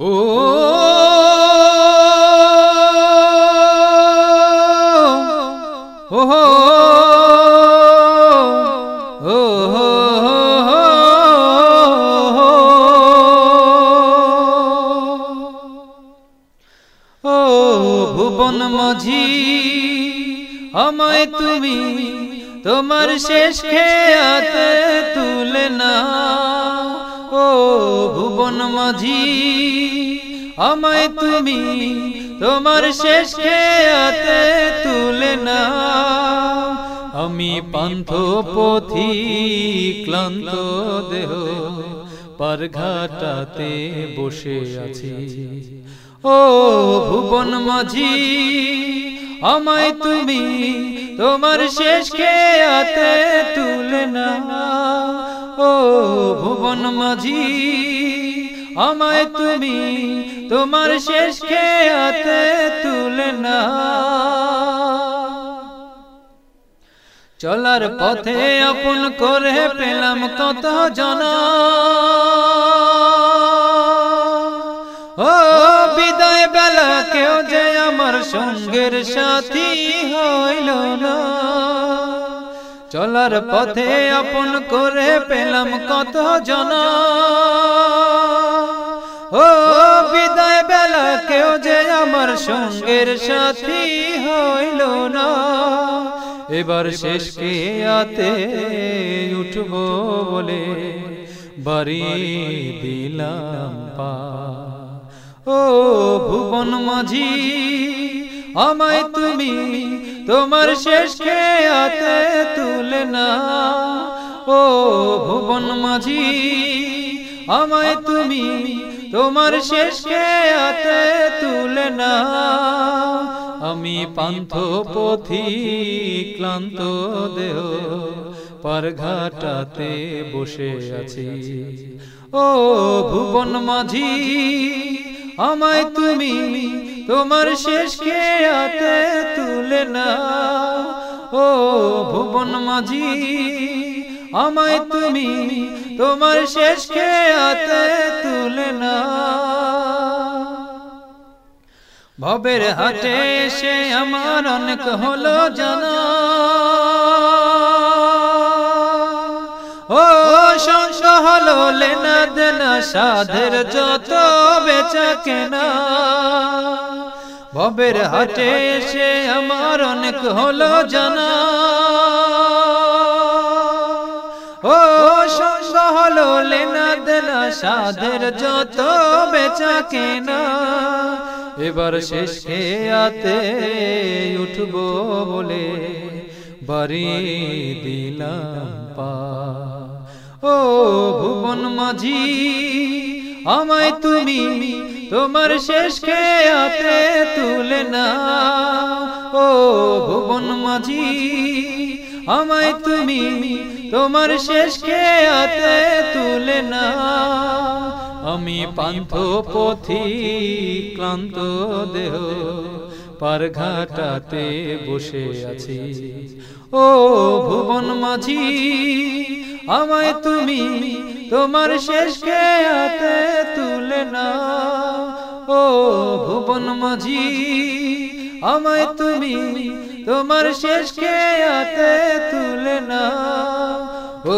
ও ভুবন মাঝি আমায় তুমি তোমার শেষ খেয়াতে তুলে না ভুবন মাঝি, আমায় তুমি তোমার শেষ খেয়াতে তুলে না আমি পান্থ পথি ক্লান্ত দেহ, পারঘাটাতে বসে আছি। ও ভুবন মাঝি, আমায় তুমি তোমার শেষ খেয়াতে তুলে না ও ভুবন মাঝি আমায় তুমি তোমার শেষ খেয়াতে তুলে না চলার পথে আপন করে পেলাম কত জনা। ও বিদায় বেলা কেউ যে আমার সঙ্গের সাথী হইল না। চলার পথে আপন করে পেলাম কত জনা। ও বিদায় বেলা, কেউ যে আমার সঙ্গের সাথী হইল না। এবার শেষ আতে উঠব বলে বাড়ি দিলাম পা। ও ভুবন মাঝি, আমায় তুমি তোমার শেষ খেয়াতে তুলে না। ও ভুবন মাঝি, আমায় তুমি তোমার শেষ খেয়াতে তুলে না আমি পান্থ পথি ক্লান্ত দেহ পারঘাটাতে বসে আছি। ও ভুবন মাঝি আমায় তুমি তোমার শেষ খেয়াতে তুলে না ও ভুবন মাঝি আমায় তুমি তোমার শেষ খেয়াতে তুলে না ভবের হাটে সে আমার অনেক হলো জানা। ও সঙ্গ হলো লেনা দেনা, সাধের যত বেচা কেনা। ভবের হাটে সে আমার অনেক হলো জানা। সঙ্গ হলো লেনা দেনা সাধের যত বেচা কেনা, এবার শেষ খেয়াতে উঠব বলে বাড়ি দিলাম পা। ও ভুবন মাঝি, আমায় তুমি তোমার শেষ খেয়াতে তুলে না। ও ভুবন মাঝি, আমায় তুমি তোমার শেষ খেয়াতে তুলে না আমি পান্থ পথি ক্লান্ত দেহ পারঘাটাতে বসে আছি। ও ভুবন মাঝি আমায় তুমি তোমার শেষ খেয়াতে তুলে না ও ভুবন মাঝি আমায় তুমি তোমার শেষ খেয়াতে তুলে না ও